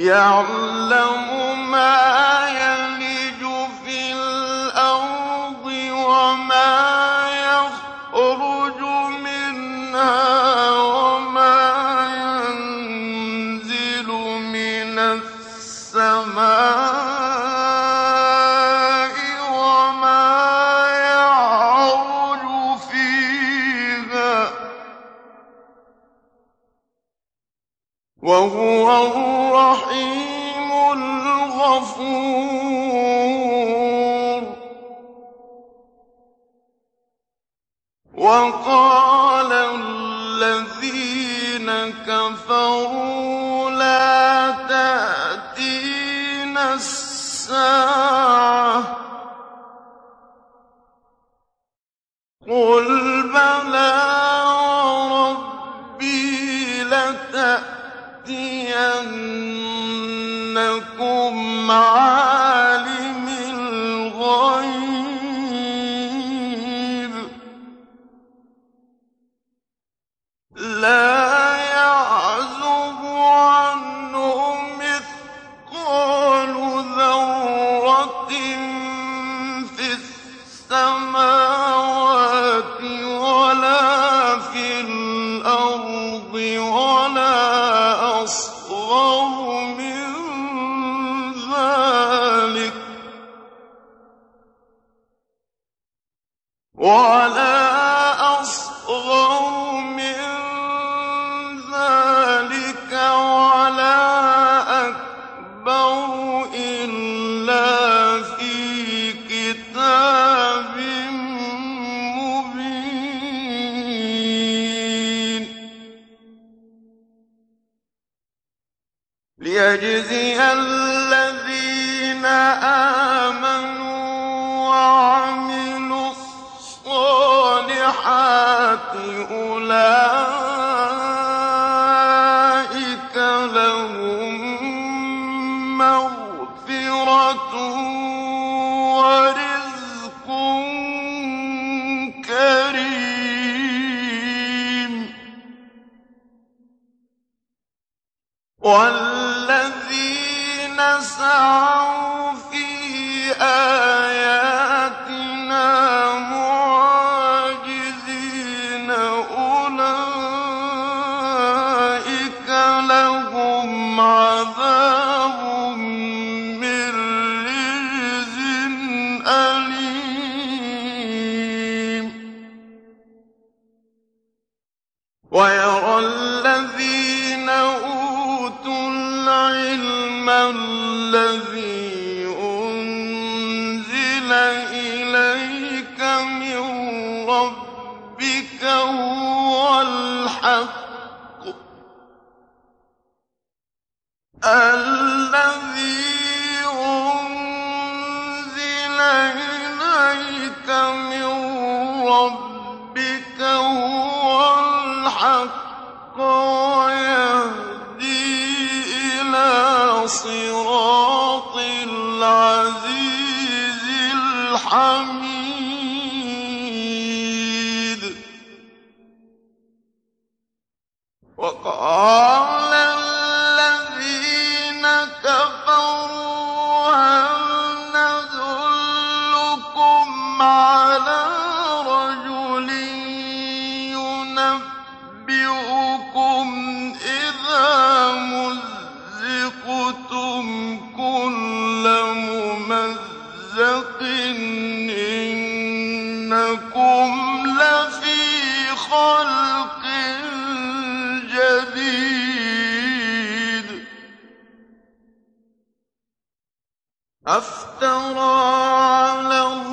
يعلم ما وَقَالَ الَّذِينَ كَفَرُوا لَا تَأْتِينَا السَّاعَةُ ۖ. قُلْ بَلَىٰ رَبِّي لَتَأْتِيَنَّكُمْ الحمد أفترى على الله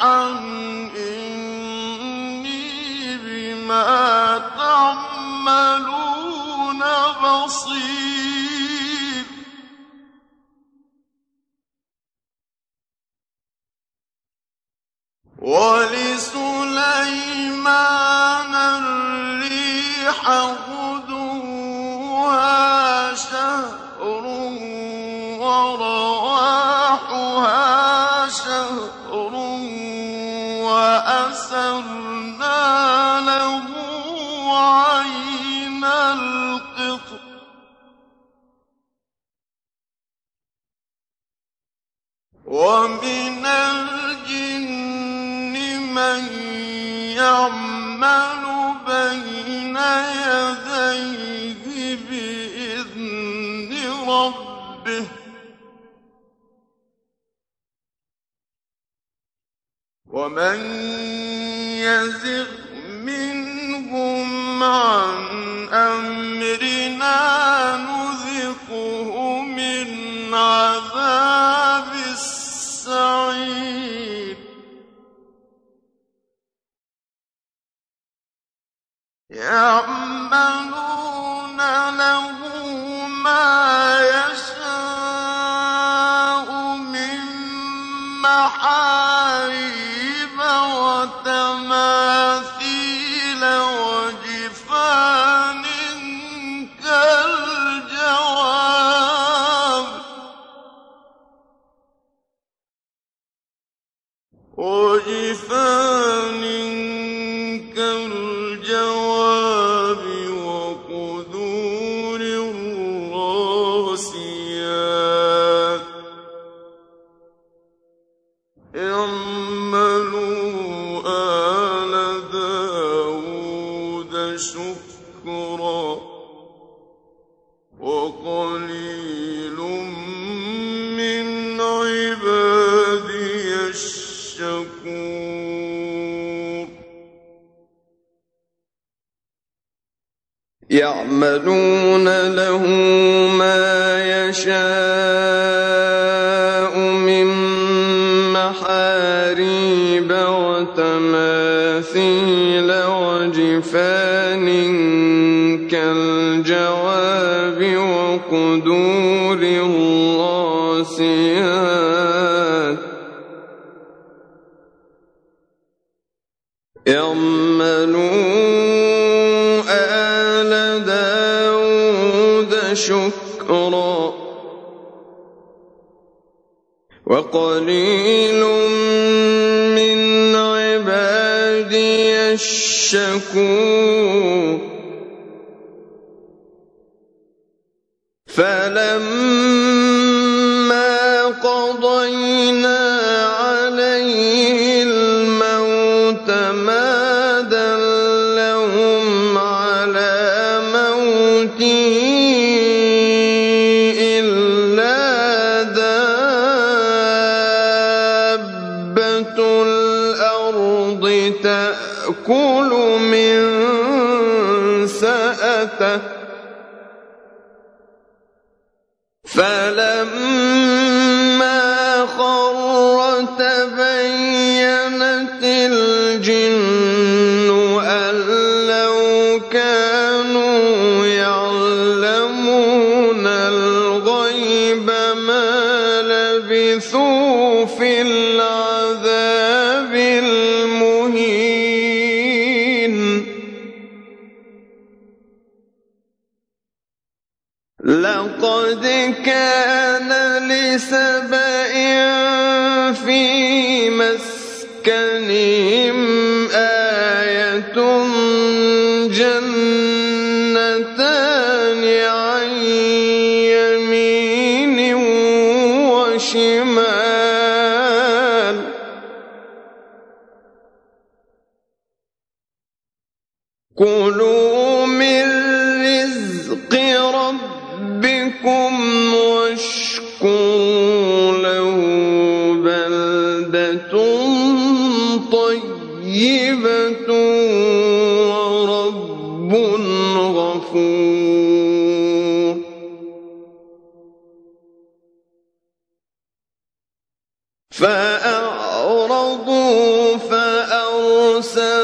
嗯。ومن الجن من يعمل بين يديه بإذن ربه. ومن يزغ منهم عن أمرنا نور الغيب يعمل محاريب وتماثيل وجفان كالجواب وقدور الراسيات. اعملوا آل داود شكرا. وقليل من عبادي الشكور. فلما فأعرضوا فأرسلنا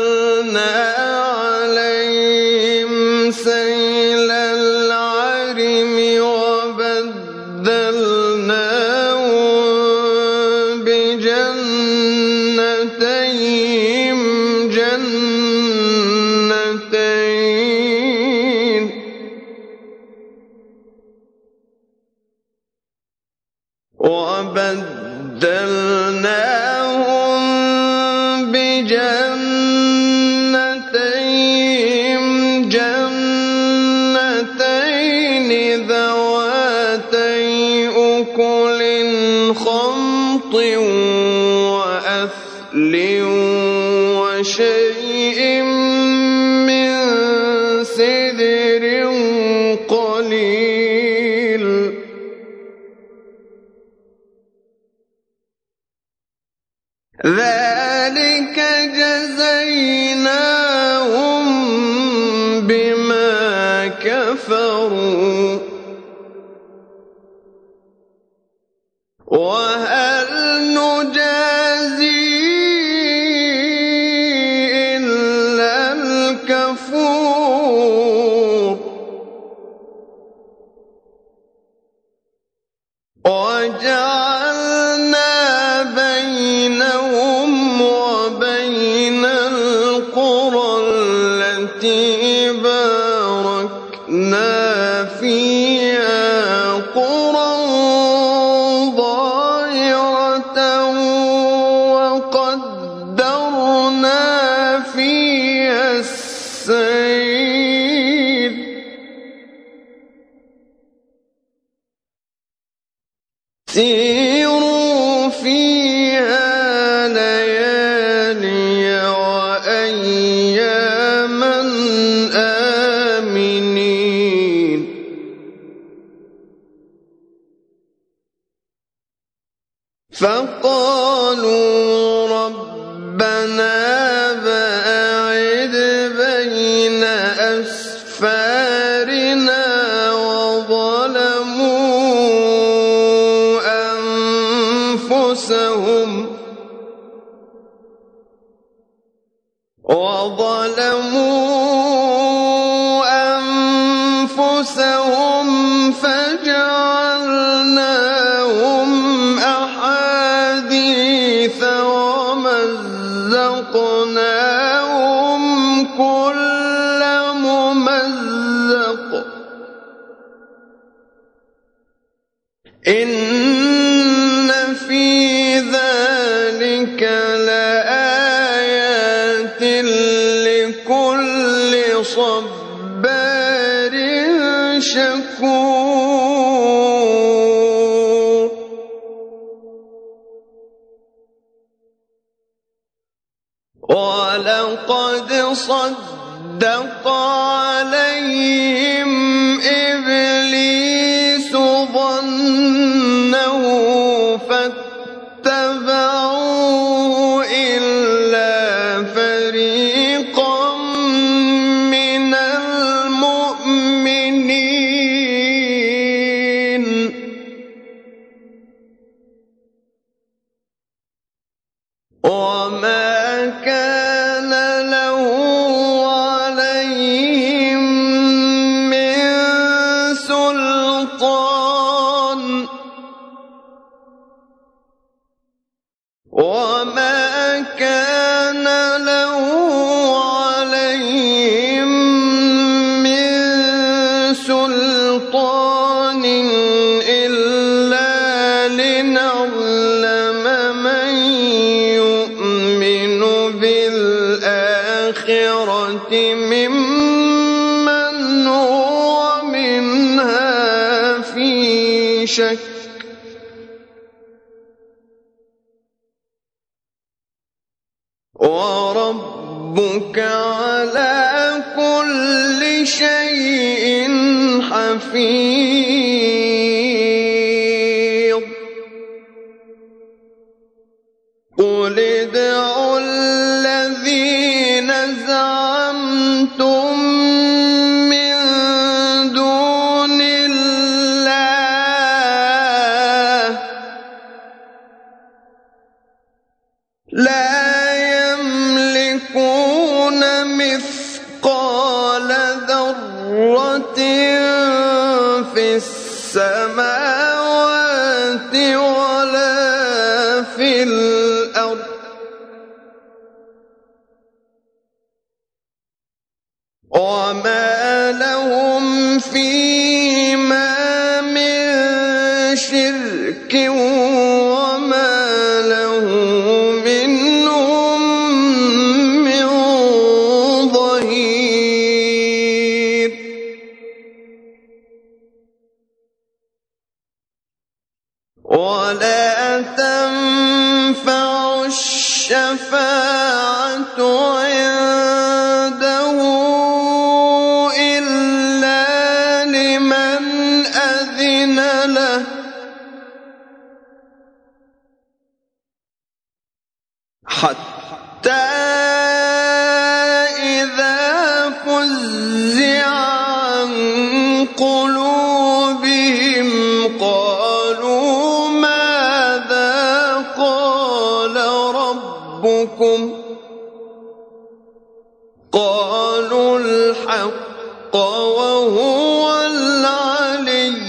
وهذا أنفسهم وظلموا صدق عليهم إبليس ظنه فاتبعوه إلا فريقا من المؤمنين. وما حفيظ قل ادعوا الذين زعمتم من دون الله. لا ربكم قالوا الحق وهو العلي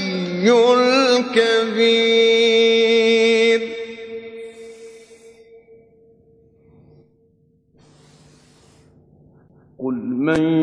الكبير. قل من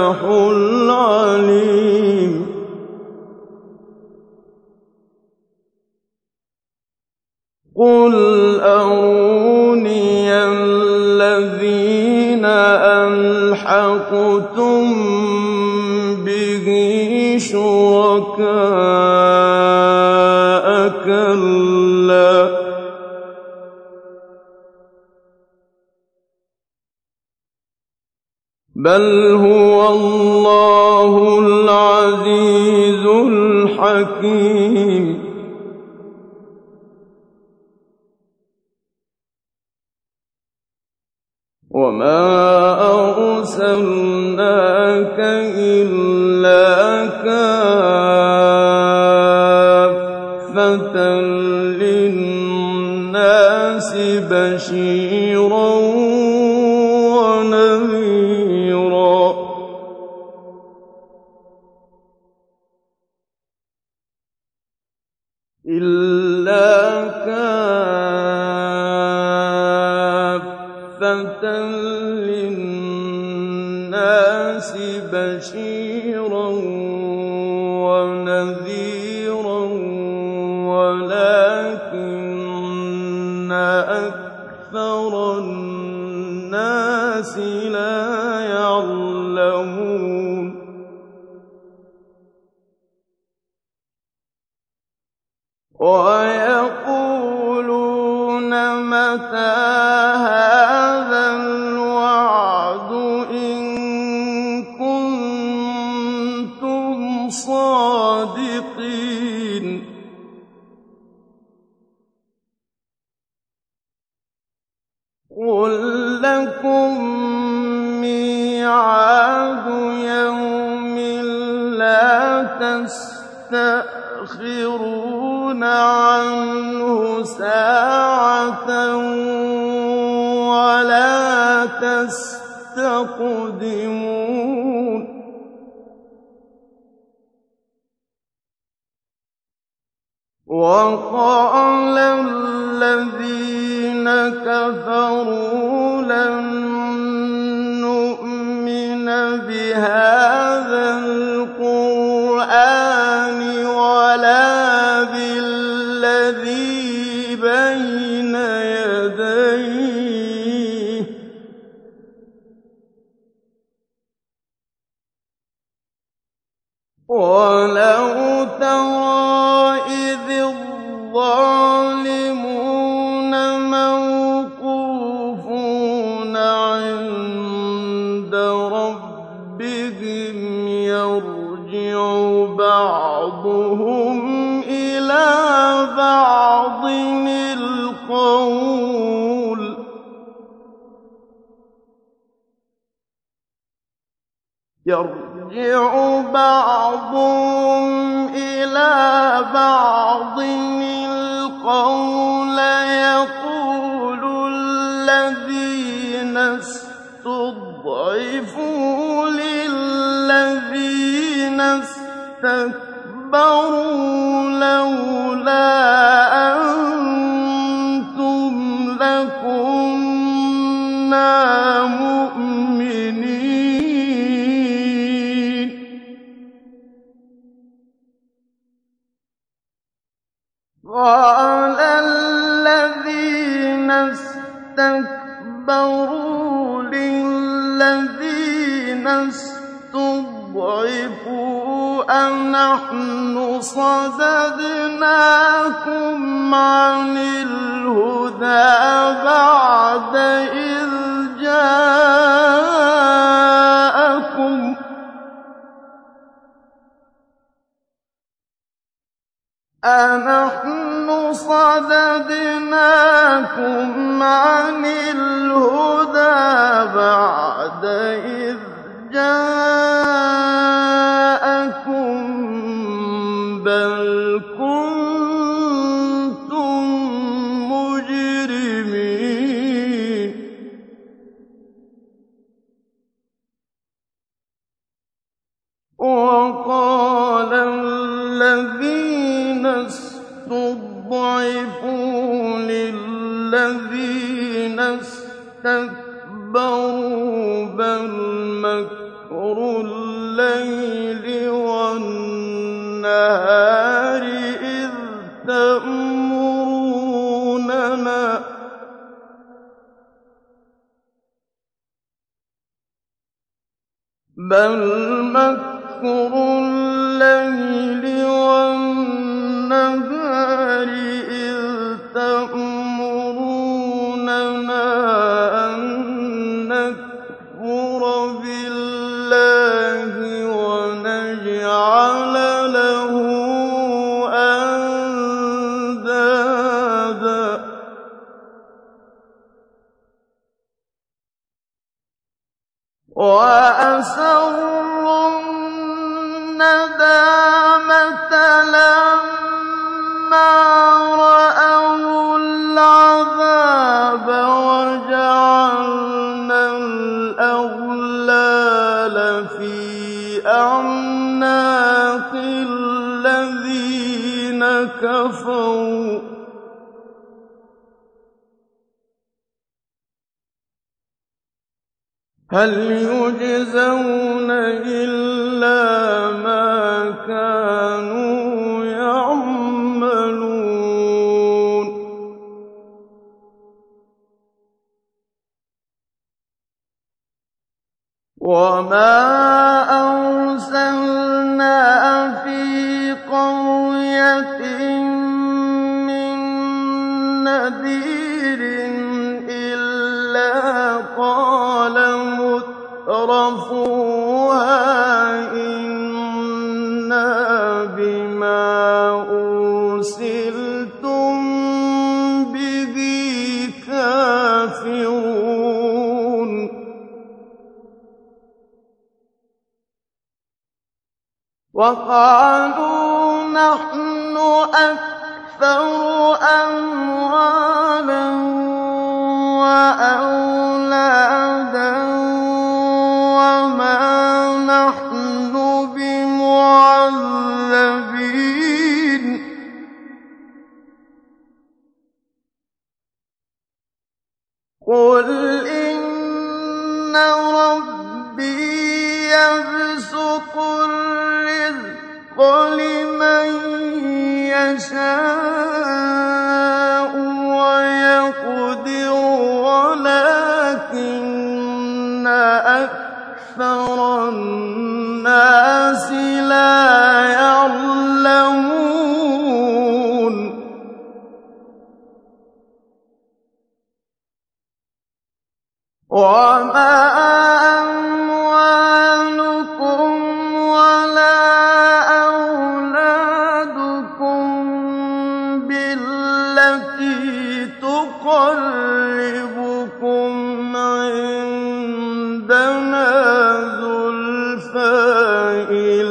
أَلْحَقْتُم بِهِ شُرَكَاءَ ۖ كَلَّا ۚ بَلْ هُوَ كَافَّةً لِّلنَّاسِ بَشِيرًا تَسْتَأْخِرُونَ عَنْهُ سَاعَةً وَلَا تَسْتَقْدِمُونَ وَقَالَ الَّذِينَ كَفَرُوا لَن نُّؤْمِنَ بِهَٰذَا الْقُرْآنِ وَلَوْ تَرَىٰ الظَّالِمُونَ مَوْقُوفُونَ عِندَ رَبِّهِمْ يَرْجِعُ بَعْضُهُمْ إِلَىٰ بَعْضٍ الْقَوْلَ يَرْجِعُ بَعْضُهُمْ إِلَىٰ بَعْضٍ. بَلْ كُنتُم لما رأوا العذاب وجعلنا الأغلال في أعناق الذين كفروا. هل يجزون إلا وَقَالُوا نَحْنُ أَكْثَرُ أَمْوَالًا وَأَوْلَادًا وَمَا نَحْنُ بِمُعَذَّبِينَ. قُلْ إِنَّ رَبِّي يَبْسُطُ لمن يشاء ويقدر ولكن أكثر الناس لا يعلمون. وما إلى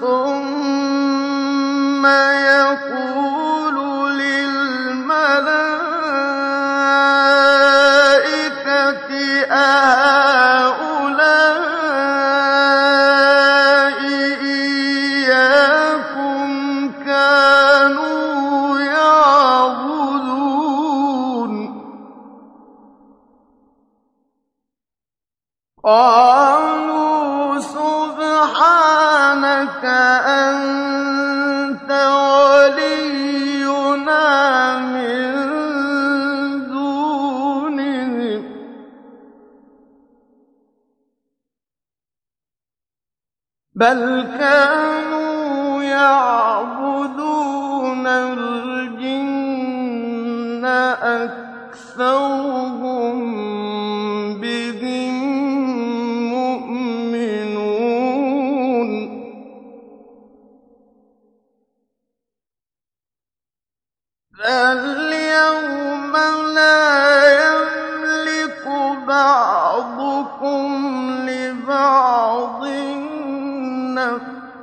ثم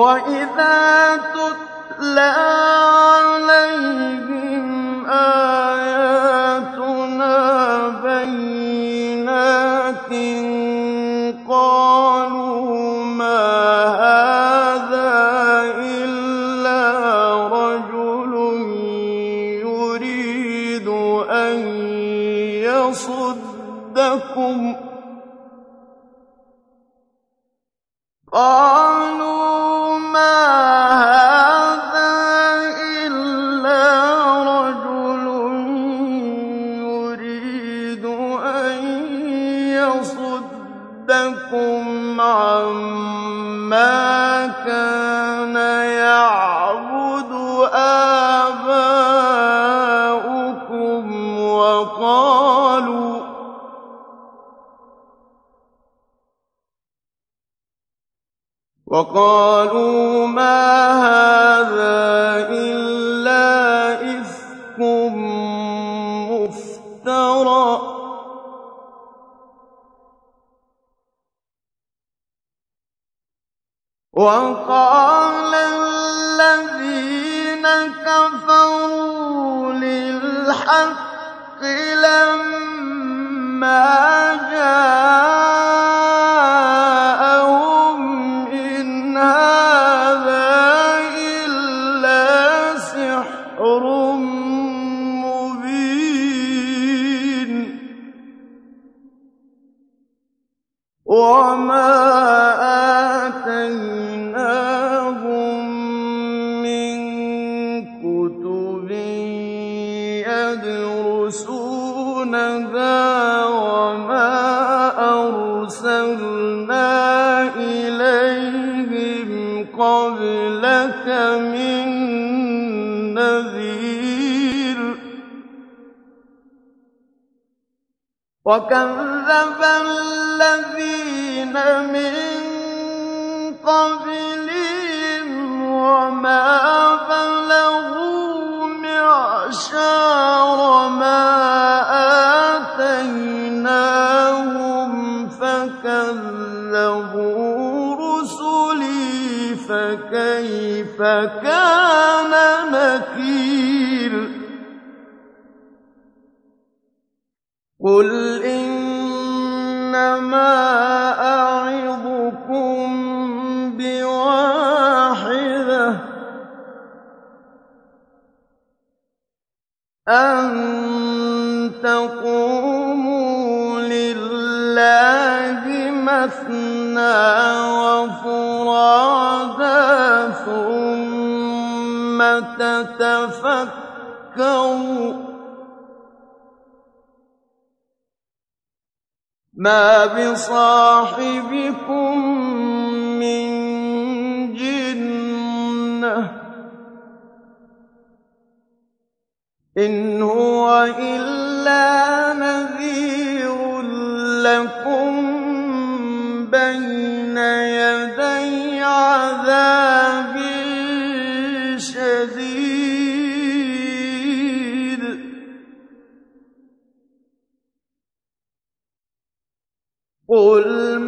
وإذا تتلى عليه عما كان يعبد آباؤكم وقالوا وقالوا ما هذا إلا وقال الذين كفروا للحق لما جاءوا قبلك من نذير. وكذب الذين من قبلهم وما بلغوا معشار فَكَيْفَ كَانَ نَكِيرِ قُلْ إِنَّمَا أَعِظُكُم بِوَاحِدَةٍ ۖ أَن تَقُومُوا مَثْنَىٰ وَفُرَادَىٰ ثُمَّ تَتَفَكَّرُوا ۚ مَا بِصَاحِبِكُم مِّن جِنَّةٍ ۚ إِنْ هُوَ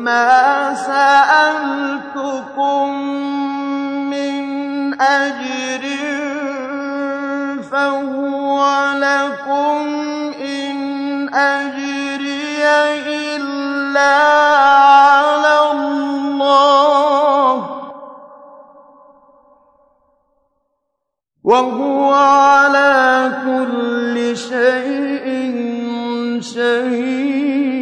مَا سَأَلْتُكُم مِّنْ أَجْرٍ فَهُوَ لَكُمْ ۖ إِنْ أَجْرِيَ إِلَّا عَلَى اللَّهِ ۖ. وَهُوَ عَلَىٰ كُلِّ شَيْءٍ شَهِيدٌ.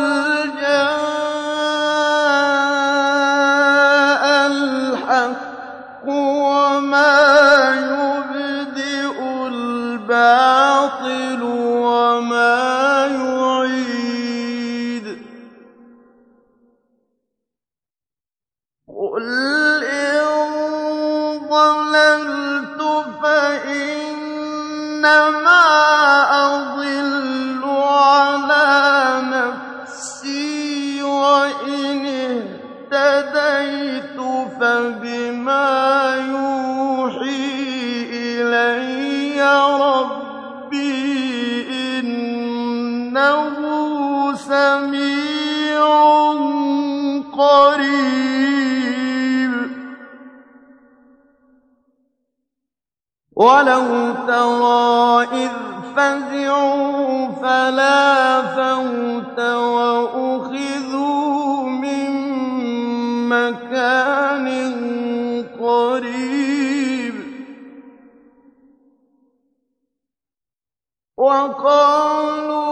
وَقَالُوا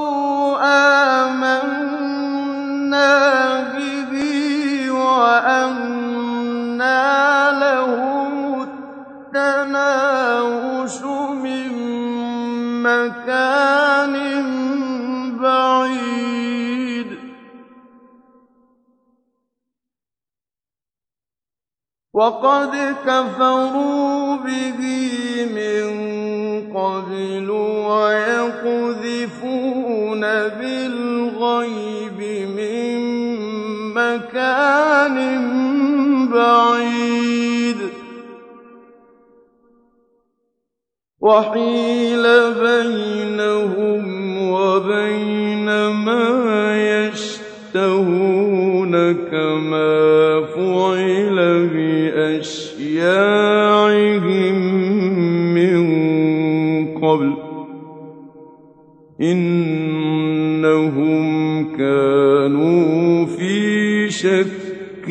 آمَنَّا بِهِ التَّنَاوُشُ مِن مَّكَانٍ بَعِيدٍ. وَقَدْ كَفَرُوا بِهِ قَبْلُ وَيَقْذِفُونَ بِالْغَيْبِ مِن مَّكَانٍ بَعِيدٍ. وَحِيلَ بَيْنَهُمْ وَبَيْنَ مَا يَشْتَهُونَ كَمَا فُعِلَ بِأَشْيَاعِهِم إِنَّهُمْ كَانُوا فِي شَكٍّ